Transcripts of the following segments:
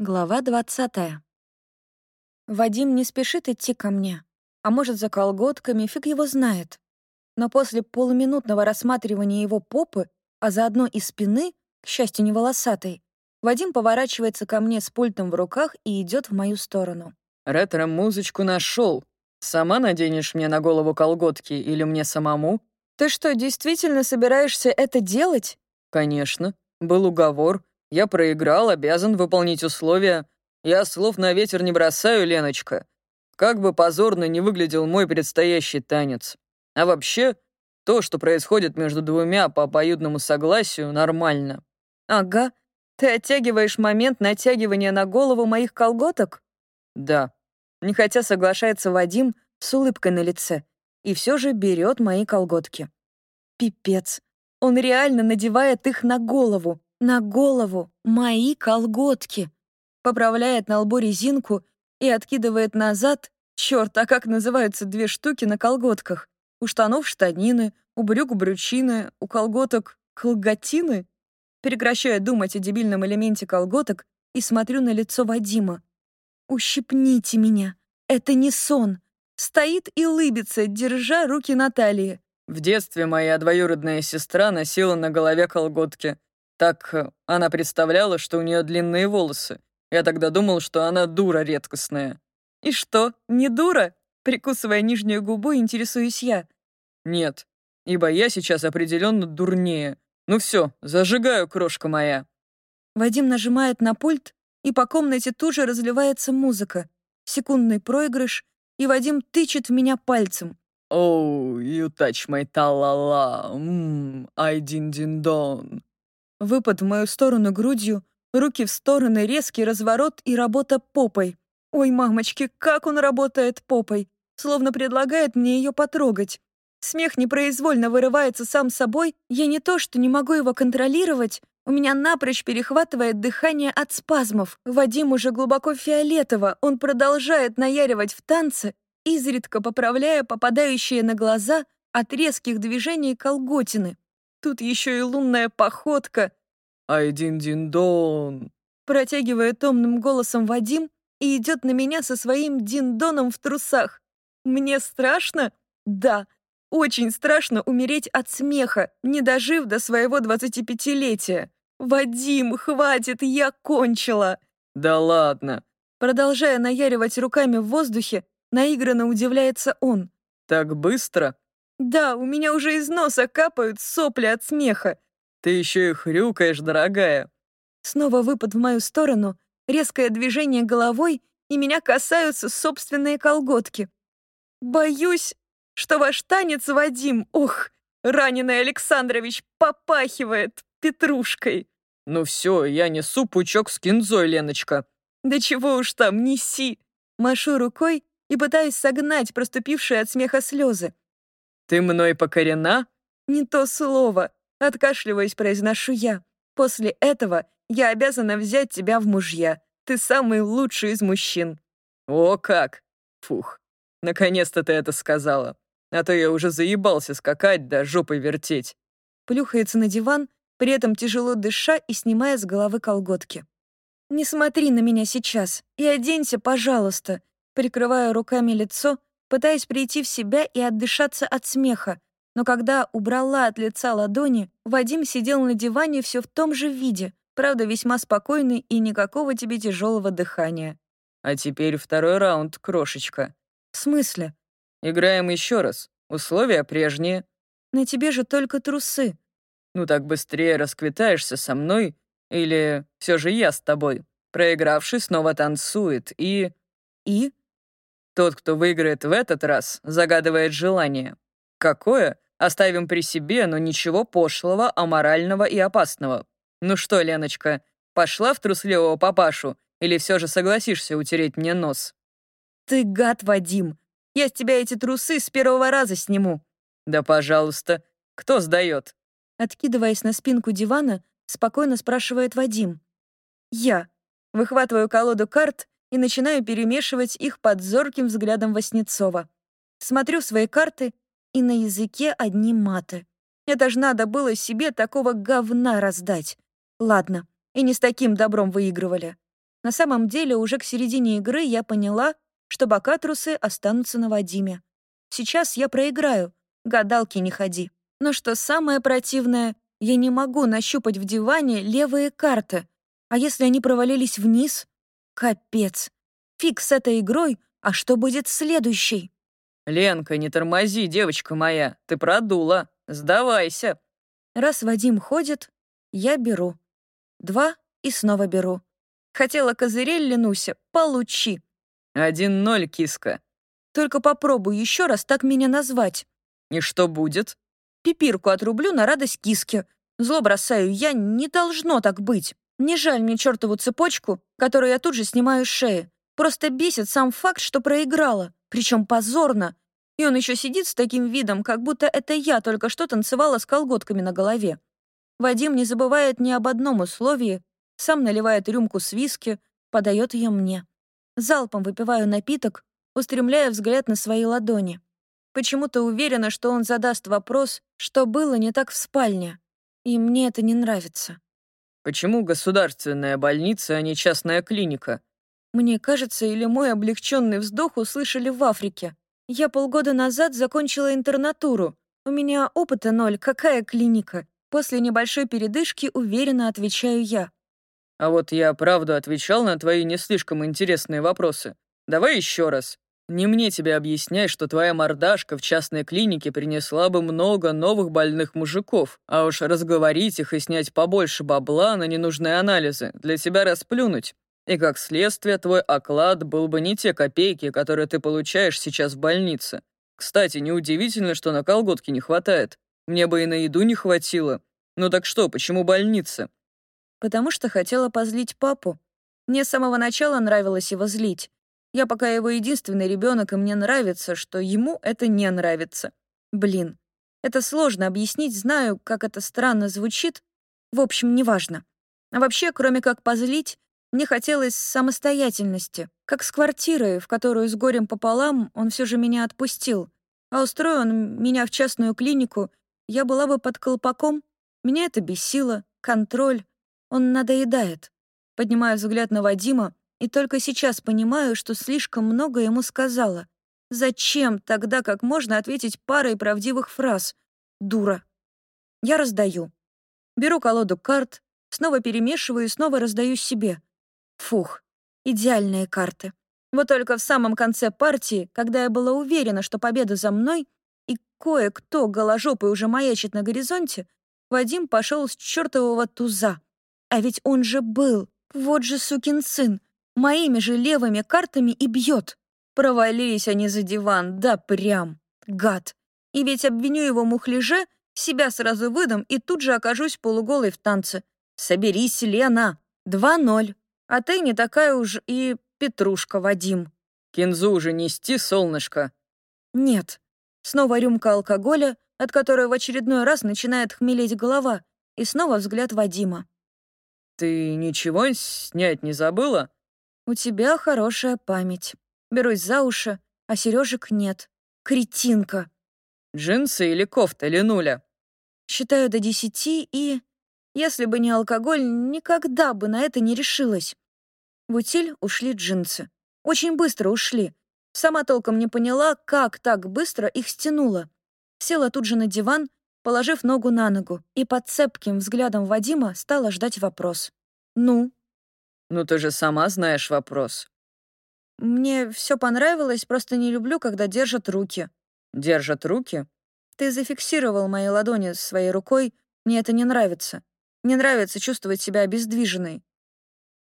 Глава 20. Вадим не спешит идти ко мне, а может, за колготками, фиг его знает. Но после полуминутного рассматривания его попы, а заодно и спины, к счастью, не волосатой, Вадим поворачивается ко мне с пультом в руках и идет в мою сторону. «Ретро-музычку нашел. Сама наденешь мне на голову колготки или мне самому?» «Ты что, действительно собираешься это делать?» «Конечно. Был уговор. Я проиграл, обязан выполнить условия. Я слов на ветер не бросаю, Леночка. Как бы позорно не выглядел мой предстоящий танец. А вообще, то, что происходит между двумя по обоюдному согласию, нормально. Ага. Ты оттягиваешь момент натягивания на голову моих колготок? Да. Нехотя соглашается Вадим с улыбкой на лице и все же берет мои колготки. Пипец. Он реально надевает их на голову. На голову мои колготки. Поправляет на лбу резинку и откидывает назад. Черт, а как называются две штуки на колготках? У штанов штанины, у брюк брючины, у колготок колготины? Прекращаю думать о дебильном элементе колготок и смотрю на лицо Вадима. «Ущипните меня! Это не сон!» Стоит и лыбится, держа руки на талии. В детстве моя двоюродная сестра носила на голове колготки. Так э, она представляла, что у нее длинные волосы. Я тогда думал, что она дура редкостная. «И что, не дура?» Прикусывая нижнюю губу, интересуюсь я. «Нет, ибо я сейчас определенно дурнее. Ну все, зажигаю, крошка моя». Вадим нажимает на пульт, и по комнате тут же разливается музыка. Секундный проигрыш, и Вадим тычет в меня пальцем. «Oh, you touch my ta-la-la, mmm, I din-din-don». Выпад в мою сторону грудью, руки в стороны, резкий разворот и работа попой. Ой, мамочки, как он работает попой! Словно предлагает мне ее потрогать. Смех непроизвольно вырывается сам собой. Я не то, что не могу его контролировать. У меня напрочь перехватывает дыхание от спазмов. Вадим уже глубоко фиолетово. Он продолжает наяривать в танце, изредка поправляя попадающие на глаза от резких движений колготины. Тут еще и лунная походка. «Ай-дин-дин-дон!» Протягивает томным голосом Вадим и идет на меня со своим диндоном в трусах. Мне страшно? Да, очень страшно умереть от смеха, не дожив до своего 25-летия. «Вадим, хватит, я кончила!» «Да ладно!» Продолжая наяривать руками в воздухе, наигранно удивляется он. «Так быстро?» Да, у меня уже из носа капают сопли от смеха. Ты еще и хрюкаешь, дорогая. Снова выпад в мою сторону, резкое движение головой, и меня касаются собственные колготки. Боюсь, что ваш танец, Вадим, ох, раненый Александрович попахивает петрушкой. Ну все, я несу пучок с кинзой, Леночка. Да чего уж там, неси. Машу рукой и пытаюсь согнать проступившие от смеха слезы. «Ты мной покорена?» «Не то слово!» — откашливаясь, произношу я. «После этого я обязана взять тебя в мужья. Ты самый лучший из мужчин». «О как! Фух, наконец-то ты это сказала. А то я уже заебался скакать да жопой вертеть». Плюхается на диван, при этом тяжело дыша и снимая с головы колготки. «Не смотри на меня сейчас и оденься, пожалуйста», прикрывая руками лицо, пытаясь прийти в себя и отдышаться от смеха, но когда убрала от лица ладони, Вадим сидел на диване все в том же виде, правда, весьма спокойный и никакого тебе тяжелого дыхания. «А теперь второй раунд, крошечка». «В смысле?» «Играем еще раз. Условия прежние». «На тебе же только трусы». «Ну так быстрее расквитаешься со мной, или все же я с тобой. Проигравший снова танцует и...» «И?» Тот, кто выиграет в этот раз, загадывает желание. Какое? Оставим при себе, но ничего пошлого, аморального и опасного. Ну что, Леночка, пошла в трусливого папашу или все же согласишься утереть мне нос? Ты гад, Вадим. Я с тебя эти трусы с первого раза сниму. Да, пожалуйста. Кто сдает? Откидываясь на спинку дивана, спокойно спрашивает Вадим. Я. Выхватываю колоду карт и начинаю перемешивать их под зорким взглядом Васнецова. Смотрю свои карты, и на языке одни маты. Это ж надо было себе такого говна раздать. Ладно, и не с таким добром выигрывали. На самом деле, уже к середине игры я поняла, что бокатрусы останутся на Вадиме. Сейчас я проиграю, гадалки не ходи. Но что самое противное, я не могу нащупать в диване левые карты. А если они провалились вниз? Капец. Фиг с этой игрой, а что будет следующей? «Ленка, не тормози, девочка моя, ты продула. Сдавайся». Раз Вадим ходит, я беру. Два и снова беру. Хотела козырель, Ленуся, получи. Один ноль, киска. Только попробуй еще раз так меня назвать. И что будет? Пипирку отрублю на радость киске. Зло бросаю я, не должно так быть. Не жаль мне чертову цепочку, которую я тут же снимаю с шеи. Просто бесит сам факт, что проиграла. Причем позорно. И он еще сидит с таким видом, как будто это я только что танцевала с колготками на голове. Вадим не забывает ни об одном условии, сам наливает рюмку с виски, подает ее мне. Залпом выпиваю напиток, устремляя взгляд на свои ладони. Почему-то уверена, что он задаст вопрос, что было не так в спальне. И мне это не нравится. Почему государственная больница, а не частная клиника? Мне кажется, или мой облегченный вздох услышали в Африке. Я полгода назад закончила интернатуру. У меня опыта ноль, какая клиника? После небольшой передышки уверенно отвечаю я. А вот я правду отвечал на твои не слишком интересные вопросы. Давай еще раз. Не мне тебе объяснять, что твоя мордашка в частной клинике принесла бы много новых больных мужиков, а уж разговорить их и снять побольше бабла на ненужные анализы для тебя расплюнуть. И как следствие, твой оклад был бы не те копейки, которые ты получаешь сейчас в больнице. Кстати, неудивительно, что на колготки не хватает. Мне бы и на еду не хватило. Ну так что, почему больница? Потому что хотела позлить папу. Мне с самого начала нравилось его злить. Я пока его единственный ребенок, и мне нравится, что ему это не нравится. Блин, это сложно объяснить, знаю, как это странно звучит. В общем, неважно. А вообще, кроме как позлить, мне хотелось самостоятельности, как с квартирой, в которую с горем пополам он все же меня отпустил. А устроил он меня в частную клинику, я была бы под колпаком. Меня это бесило, контроль. Он надоедает. Поднимаю взгляд на Вадима и только сейчас понимаю, что слишком много ему сказала. Зачем тогда, как можно ответить парой правдивых фраз? Дура. Я раздаю. Беру колоду карт, снова перемешиваю и снова раздаю себе. Фух, идеальные карты. Вот только в самом конце партии, когда я была уверена, что победа за мной, и кое-кто голожопый уже маячит на горизонте, Вадим пошел с чертового туза. А ведь он же был, вот же сукин сын, моими же левыми картами и бьет. Провалились они за диван, да прям, гад. И ведь обвиню его мухляже, себя сразу выдам и тут же окажусь полуголой в танце. Соберись, Лена. Два ноль. А ты не такая уж и петрушка, Вадим. Кинзу уже нести, солнышко. Нет. Снова рюмка алкоголя, от которой в очередной раз начинает хмелеть голова, и снова взгляд Вадима. Ты ничего снять не забыла? У тебя хорошая память. Берусь за уши, а сережек нет. Кретинка. Джинсы или кофта, Ленуля? Считаю до десяти и... Если бы не алкоголь, никогда бы на это не решилась. В утиль ушли джинсы. Очень быстро ушли. Сама толком не поняла, как так быстро их стянула. Села тут же на диван, положив ногу на ногу, и под цепким взглядом Вадима стала ждать вопрос. «Ну?» «Ну ты же сама знаешь вопрос». «Мне все понравилось, просто не люблю, когда держат руки». «Держат руки?» «Ты зафиксировал мои ладони своей рукой, мне это не нравится. Мне нравится чувствовать себя обездвиженной.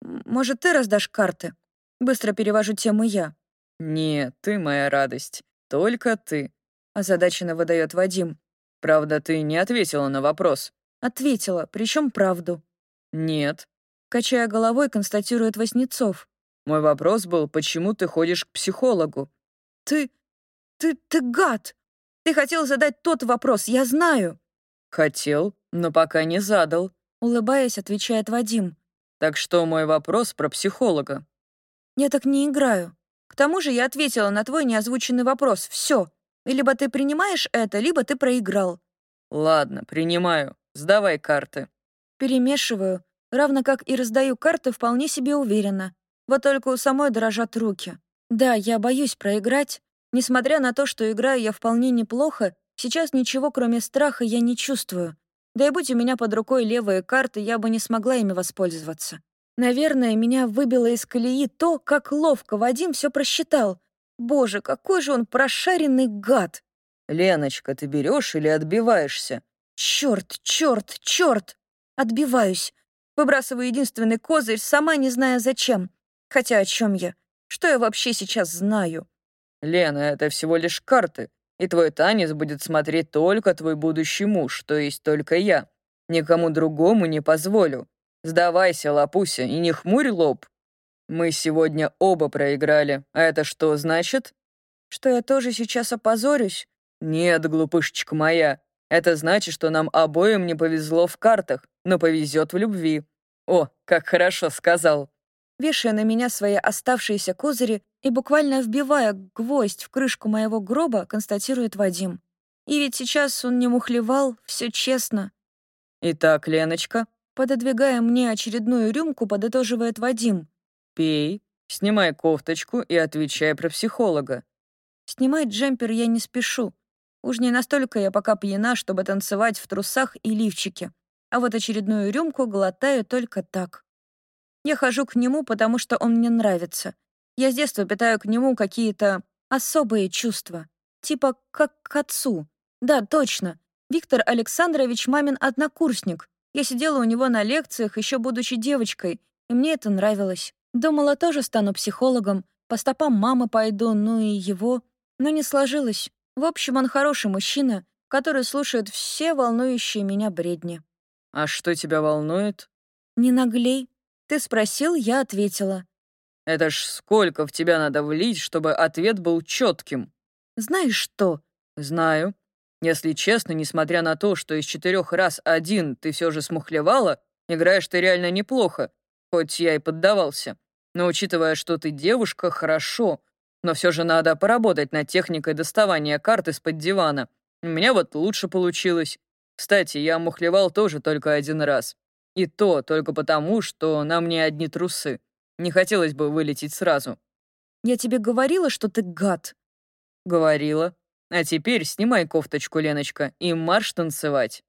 Может, ты раздашь карты? Быстро перевожу тему я. «Нет, ты моя радость. Только ты», — озадаченно выдает Вадим. «Правда, ты не ответила на вопрос». «Ответила, причем правду». «Нет». Качая головой, констатирует Васнецов. «Мой вопрос был, почему ты ходишь к психологу?» «Ты... ты... ты гад! Ты хотел задать тот вопрос, я знаю!» «Хотел, но пока не задал», Улыбаясь, отвечает Вадим. «Так что мой вопрос про психолога?» «Я так не играю. К тому же я ответила на твой неозвученный вопрос. Все. Либо ты принимаешь это, либо ты проиграл». «Ладно, принимаю. Сдавай карты». Перемешиваю, равно как и раздаю карты вполне себе уверенно. Вот только у самой дрожат руки. Да, я боюсь проиграть. Несмотря на то, что играю я вполне неплохо, сейчас ничего, кроме страха, я не чувствую. Да и будь у меня под рукой левые карты, я бы не смогла ими воспользоваться. Наверное, меня выбило из колеи то, как ловко Вадим все просчитал. Боже, какой же он прошаренный гад! «Леночка, ты берешь или отбиваешься?» Черт, черт, черт! Отбиваюсь. Выбрасываю единственный козырь, сама не зная зачем. Хотя о чем я? Что я вообще сейчас знаю? «Лена, это всего лишь карты, и твой танец будет смотреть только твой будущий муж, то есть только я. Никому другому не позволю. Сдавайся, лапуся, и не хмурь лоб. Мы сегодня оба проиграли, а это что значит?» «Что я тоже сейчас опозорюсь?» «Нет, глупышечка моя, это значит, что нам обоим не повезло в картах, но повезет в любви. О, как хорошо сказал!» Вешая на меня свои оставшиеся козыри и буквально вбивая гвоздь в крышку моего гроба, констатирует Вадим. И ведь сейчас он не мухлевал, все честно. «Итак, Леночка», пододвигая мне очередную рюмку, подытоживает Вадим. «Пей, снимай кофточку и отвечай про психолога». Снимать джемпер я не спешу. Уж не настолько я пока пьяна, чтобы танцевать в трусах и лифчике. А вот очередную рюмку глотаю только так. Я хожу к нему, потому что он мне нравится. Я с детства питаю к нему какие-то особые чувства. Типа как к отцу. Да, точно. Виктор Александрович мамин однокурсник. Я сидела у него на лекциях, еще будучи девочкой, и мне это нравилось. Думала, тоже стану психологом, по стопам мамы пойду, ну и его. Но не сложилось. В общем, он хороший мужчина, который слушает все волнующие меня бредни. «А что тебя волнует?» «Не наглей. Ты спросил, я ответила». «Это ж сколько в тебя надо влить, чтобы ответ был четким?» «Знаешь что?» «Знаю. Если честно, несмотря на то, что из четырех раз один ты все же смухлевала, играешь ты реально неплохо, хоть я и поддавался. Но учитывая, что ты девушка, хорошо. Но все же надо поработать над техникой доставания карт из-под дивана. У меня вот лучше получилось. Кстати, я мухлевал тоже только один раз. И то только потому, что на мне одни трусы. Не хотелось бы вылететь сразу. Я тебе говорила, что ты гад. Говорила. А теперь снимай кофточку, Леночка, и марш танцевать.